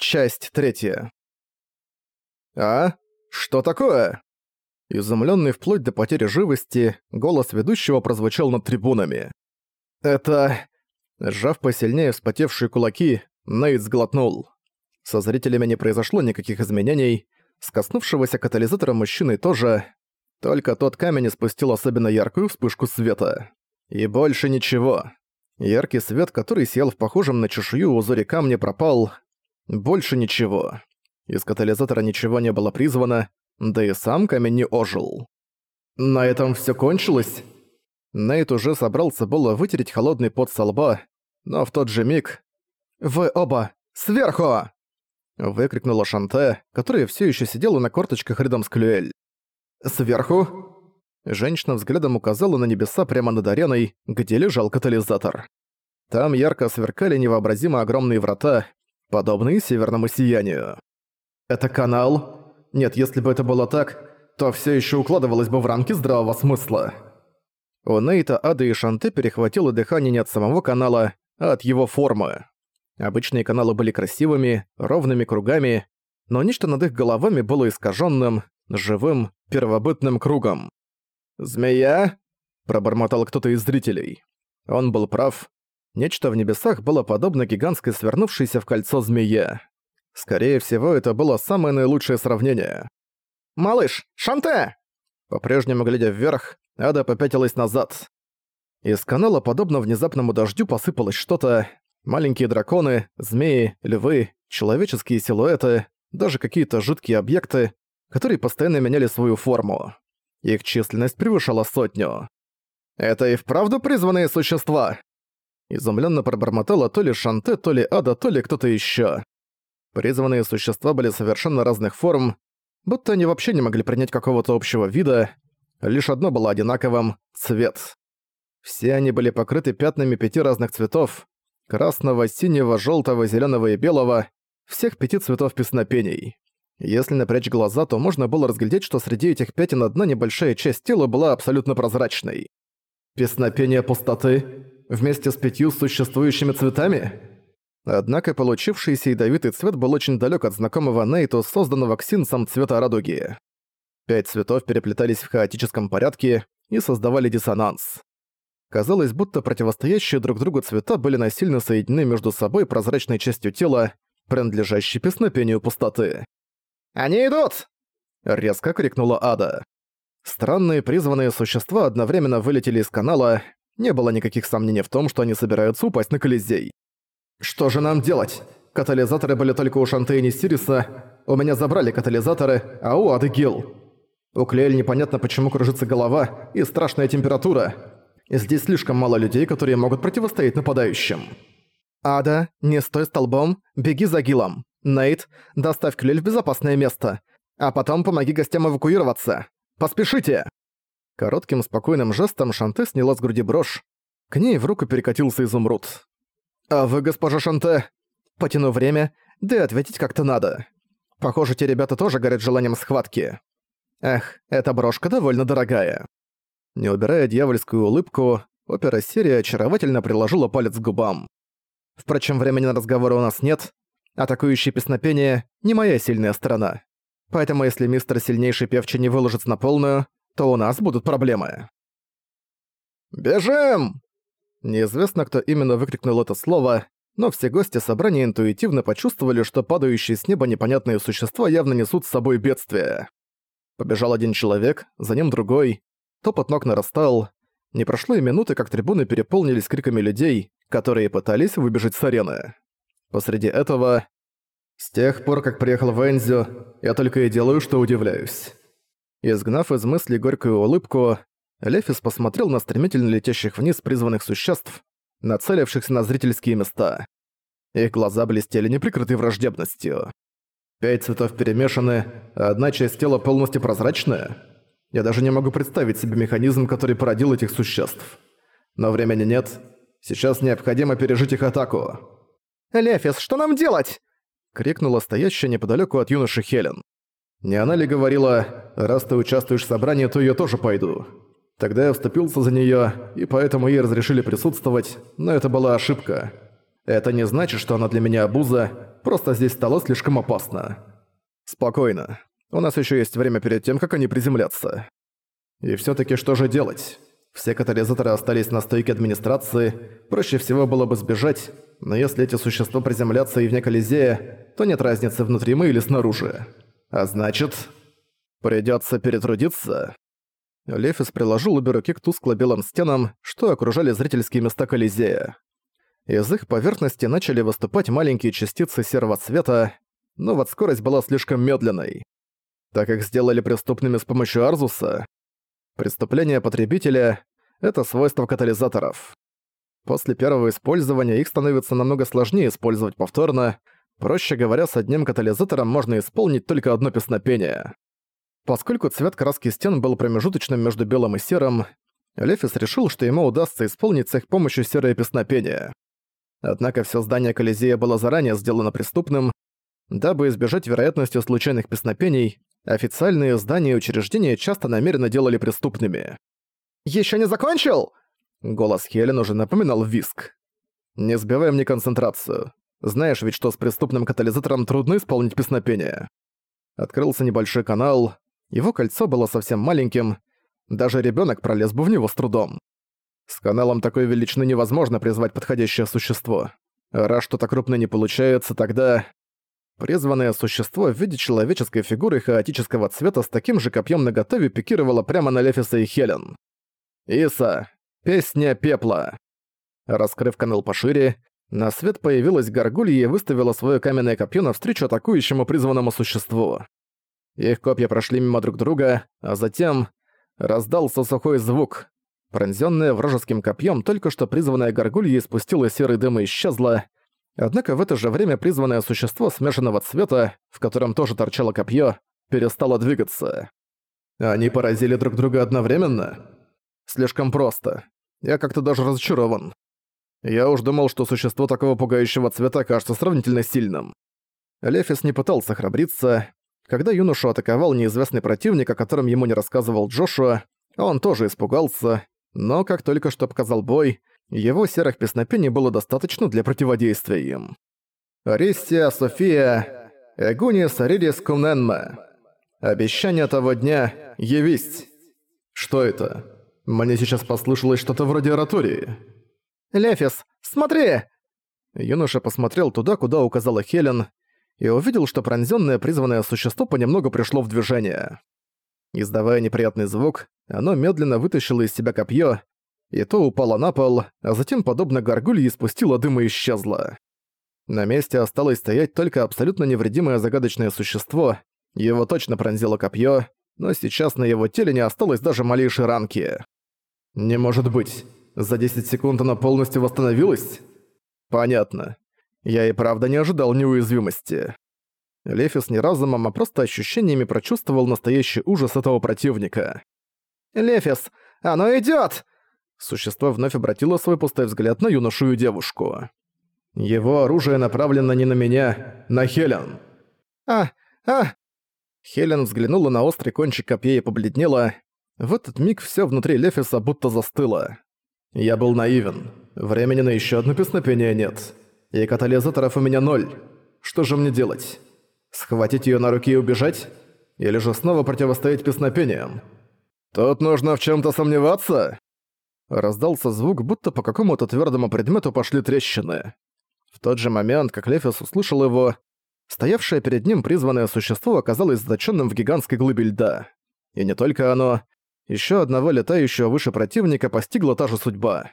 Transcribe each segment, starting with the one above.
Часть третья. «А? Что такое?» Изумлённый вплоть до потери живости, голос ведущего прозвучал над трибунами. «Это...» Сжав посильнее вспотевшие кулаки, Нейт сглотнул. Со зрителями не произошло никаких изменений, с коснувшегося катализатора мужчины тоже, только тот камень испустил особенно яркую вспышку света. И больше ничего. Яркий свет, который сиял в похожем на чешую узоре камня, пропал. Больше ничего. Из катализатора ничего не было призвано, да и сам камень не ожил. На этом все кончилось? Нейт уже собрался было вытереть холодный пот со лба, но в тот же миг... «Вы оба! Сверху!» Выкрикнула Шанте, которая все еще сидела на корточках рядом с Клюэль. «Сверху?» Женщина взглядом указала на небеса прямо над ареной, где лежал катализатор. Там ярко сверкали невообразимо огромные врата, подобные северному сиянию. «Это канал? Нет, если бы это было так, то все еще укладывалось бы в рамки здравого смысла». У Нейта, Ады и Шанте перехватило дыхание не от самого канала, а от его формы. Обычные каналы были красивыми, ровными кругами, но нечто над их головами было искаженным, живым, первобытным кругом. «Змея?» – пробормотал кто-то из зрителей. Он был прав. Нечто в небесах было подобно гигантской свернувшейся в кольцо змее. Скорее всего, это было самое наилучшее сравнение. «Малыш, Шанте!» По-прежнему глядя вверх, Ада попятилась назад. Из канала, подобно внезапному дождю, посыпалось что-то. Маленькие драконы, змеи, львы, человеческие силуэты, даже какие-то жуткие объекты, которые постоянно меняли свою форму. Их численность превышала сотню. «Это и вправду призванные существа?» Изумленно пробормотала то ли Шанте, то ли Ада, то ли кто-то еще. Призванные существа были совершенно разных форм, будто они вообще не могли принять какого-то общего вида, лишь одно было одинаковым — цвет. Все они были покрыты пятнами пяти разных цветов — красного, синего, желтого, зеленого и белого, всех пяти цветов песнопений. Если напрячь глаза, то можно было разглядеть, что среди этих пятен одна небольшая часть тела была абсолютно прозрачной. Песнопение пустоты вместе с пятью существующими цветами? Однако получившийся ядовитый цвет был очень далек от знакомого Нейту, созданного ксинцем цвета радуги. Пять цветов переплетались в хаотическом порядке и создавали диссонанс. Казалось, будто противостоящие друг другу цвета были насильно соединены между собой прозрачной частью тела, принадлежащей песнопению пустоты. «Они идут!» — резко крикнула Ада. Странные призванные существа одновременно вылетели из канала, не было никаких сомнений в том, что они собираются упасть на Колизей. «Что же нам делать? Катализаторы были только у Шантея и Сириса, у меня забрали катализаторы, а у Ады Гил. У Клеэль непонятно почему кружится голова и страшная температура. Здесь слишком мало людей, которые могут противостоять нападающим». «Ада, не стой столбом, беги за Гилом. Нейт, доставь Клель в безопасное место. А потом помоги гостям эвакуироваться. Поспешите!» Коротким спокойным жестом Шанте сняла с груди брошь. К ней в руку перекатился изумруд. «А вы, госпожа Шанте?» «Потяну время, да и ответить как-то надо. Похоже, те ребята тоже горят желанием схватки. Эх, эта брошка довольно дорогая». Не убирая дьявольскую улыбку, опера серия очаровательно приложила палец к губам. Впрочем, времени на разговоры у нас нет, Атакующее песнопение — не моя сильная сторона. Поэтому если мистер Сильнейший Певчий не выложится на полную, то у нас будут проблемы. «Бежим!» Неизвестно, кто именно выкрикнул это слово, но все гости собрания интуитивно почувствовали, что падающие с неба непонятные существа явно несут с собой бедствие. Побежал один человек, за ним другой. Топот ног нарастал. Не прошло и минуты, как трибуны переполнились криками людей, которые пытались выбежать с арены. Посреди этого... С тех пор, как приехал в Энзю, я только и делаю, что удивляюсь. Изгнав из мысли горькую улыбку, Лефис посмотрел на стремительно летящих вниз призванных существ, нацелившихся на зрительские места. Их глаза блестели неприкрытой враждебностью. Пять цветов перемешаны, а одна часть тела полностью прозрачная. Я даже не могу представить себе механизм, который породил этих существ. Но времени нет. Сейчас необходимо пережить их атаку. «Лефис, что нам делать?» — крикнула стоящая неподалеку от юноши Хелен. Не она ли говорила, раз ты участвуешь в собрании, то я тоже пойду. Тогда я вступился за нее, и поэтому ей разрешили присутствовать, но это была ошибка. Это не значит, что она для меня обуза, просто здесь стало слишком опасно. Спокойно. У нас еще есть время перед тем, как они приземлятся. И все таки что же делать? Все катализаторы остались на стойке администрации, проще всего было бы сбежать, но если эти существа приземлятся и вне Колизея, то нет разницы, внутри мы или снаружи. А значит, придётся перетрудиться. Лефис приложил обе руки к тускло-белым стенам, что окружали зрительские места Колизея. Из их поверхности начали выступать маленькие частицы серого цвета, но вот скорость была слишком медленной. Так как сделали преступными с помощью Арзуса, преступление потребителя — это свойство катализаторов. После первого использования их становится намного сложнее использовать повторно, проще говоря, с одним катализатором можно исполнить только одно песнопение. Поскольку цвет краски стен был промежуточным между белым и серым, Лефис решил, что ему удастся исполнить с их помощью серое песнопение. Однако все здание Колизея было заранее сделано преступным. Дабы избежать вероятности случайных песнопений, официальные здания и учреждения часто намеренно делали преступными. «Ещё не закончил?» Голос Хелен уже напоминал виск. «Не сбивай мне концентрацию. Знаешь ведь, что с преступным катализатором трудно исполнить песнопение». Открылся небольшой канал, его кольцо было совсем маленьким, даже ребёнок пролез бы в него с трудом. С каналом такой величины невозможно призвать подходящее существо. Раз что-то крупное не получается, тогда... Призванное существо в виде человеческой фигуры хаотического цвета с таким же копьем наготове пикировало прямо на Лефиса и Хелен. «Иса! Песня пепла!» Раскрыв канал пошире, на свет появилась горгулья и выставила свое каменное копье навстречу атакующему призванному существу. Их копья прошли мимо друг друга, а затем раздался сухой звук, Пронзённая вражеским копьем, только что призванная горгулья испустила серый дым и исчезла. Однако в это же время призванное существо смешанного цвета, в котором тоже торчало копье, перестало двигаться. Они поразили друг друга одновременно? Слишком просто. Я как-то даже разочарован. Я уж думал, что существо такого пугающего цвета кажется сравнительно сильным. Лефис не пытался храбриться. Когда юношу атаковал неизвестный противник, о котором ему не рассказывал Джошуа, он тоже испугался, но как только что показал бой, его серых песнопений было достаточно для противодействия им. «Аристия София, Эгунис Аририс Куненма. Обещание того дня — явись». «Что это? Мне сейчас послышалось что-то вроде оратории». «Лефис, смотри!» Юноша посмотрел туда, куда указала Хелен, и увидел, что пронзённое призванное существо понемногу пришло в движение. Издавая неприятный звук, оно медленно вытащило из себя копье, и то упало на пол, а затем, подобно горгулье, испустило дым и исчезло. На месте осталось стоять только абсолютно невредимое загадочное существо, его точно пронзило копье, но сейчас на его теле не осталось даже малейшей ранки. «Не может быть. За 10 секунд оно полностью восстановилось?» «Понятно. Я и правда не ожидал неуязвимости». Лефис не разумом, а просто ощущениями прочувствовал настоящий ужас этого противника. «Лефис, оно идёт!» Существо вновь обратило свой пустой взгляд на юношу и девушку. «Его оружие направлено не на меня, на Хелен». «А, а!» Хелен взглянула на острый кончик копья и побледнела. В этот миг всё внутри Лефиса будто застыло. «Я был наивен. Времени на ещё одно песнопение нет. И катализаторов у меня ноль. Что же мне делать?» Схватить её на руки и убежать? Или же снова противостоять песнопениям? «Тут нужно в чём-то сомневаться?» Раздался звук, будто по какому-то твёрдому предмету пошли трещины. В тот же момент, как Лефис услышал его, стоявшее перед ним призванное существо оказалось заточенным в гигантской глыбе льда. И не только оно. Ещё одного летающего выше противника постигла та же судьба.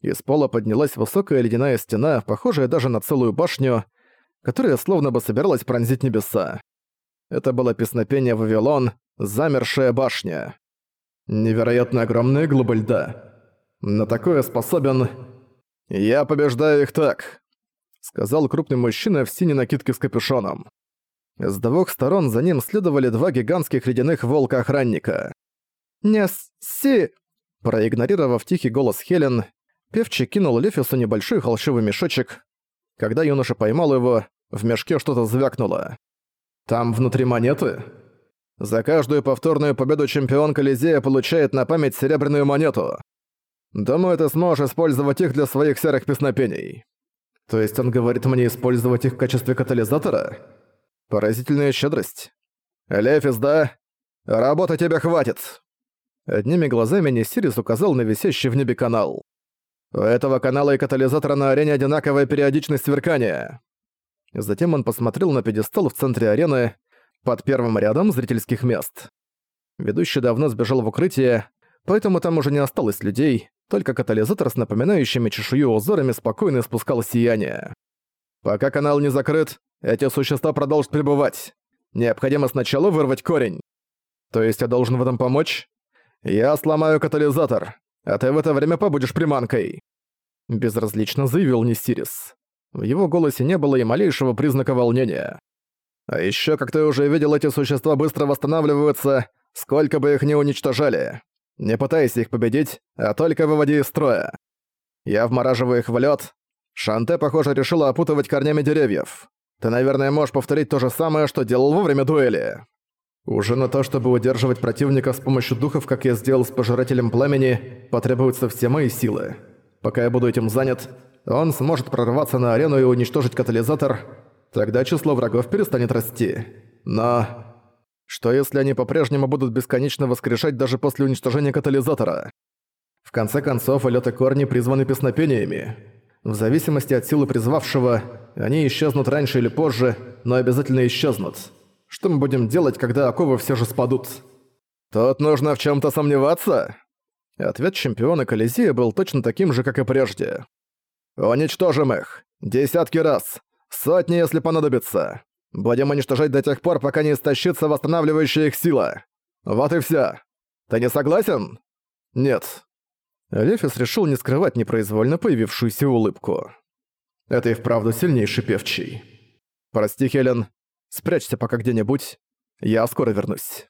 Из пола поднялась высокая ледяная стена, похожая даже на целую башню, которая словно бы собиралась пронзить небеса. Это было песнопение «Вавилон», «Замершая башня». Невероятно огромная глыба льда. На такое способен... «Я побеждаю их так», — сказал крупный мужчина в синей накидке с капюшоном. С двух сторон за ним следовали два гигантских ледяных волка-охранника. «Не си...» Проигнорировав тихий голос Хелен, Певчий кинул Лефису небольшой холщовый мешочек, когда юноша поймал его, в мешке что-то звякнуло. «Там внутри монеты?» За каждую повторную победу чемпион Колизея получает на память серебряную монету. Думаю, ты сможешь использовать их для своих серых песнопений. То есть он говорит мне использовать их в качестве катализатора? Поразительная щедрость. Лефис, да? Работы тебе хватит. Одними глазами Несирис указал на висящий в небе канал. У этого канала и катализатора на арене одинаковая периодичность сверкания. Затем он посмотрел на пьедестал в центре арены, под первым рядом зрительских мест. Ведущий давно сбежал в укрытие, поэтому там уже не осталось людей, только катализатор с напоминающими чешую узорами спокойно спускал сияние. Пока канал не закрыт, эти существа продолжат пребывать. Необходимо сначала вырвать корень. То есть я должен в этом помочь? Я сломаю катализатор, а ты в это время побудешь приманкой. Безразлично заявил Несирис. В его голосе не было и малейшего признака волнения. А ещё, как ты уже видел, эти существа быстро восстанавливаются, сколько бы их ни уничтожали. Не пытайся их победить, а только выводи из строя. Я вмораживаю их в лёд. Шанте, похоже, решила опутывать корнями деревьев. Ты, наверное, можешь повторить то же самое, что делал во время дуэли. Уже на то, чтобы удерживать противника с помощью духов, как я сделал с Пожирателем Пламени, потребуются все мои силы. Пока я буду этим занят, он сможет прорваться на арену и уничтожить катализатор, тогда число врагов перестанет расти. Но... Что если они по-прежнему будут бесконечно воскрешать даже после уничтожения катализатора? В конце концов, лёты корни призваны песнопениями. В зависимости от силы призвавшего, они исчезнут раньше или позже, но обязательно исчезнут. Что мы будем делать, когда оковы все же спадут? Тут нужно в чем то сомневаться? Ответ чемпиона Колизея был точно таким же, как и прежде. «Уничтожим их! Десятки раз! Сотни, если понадобится! Будем уничтожать до тех пор, пока не истощится восстанавливающая их сила! Вот и вся! Ты не согласен?» «Нет». Лефис решил не скрывать непроизвольно появившуюся улыбку. «Это и вправду сильнейший певчий. Прости, Хелен, спрячься пока где-нибудь, я скоро вернусь».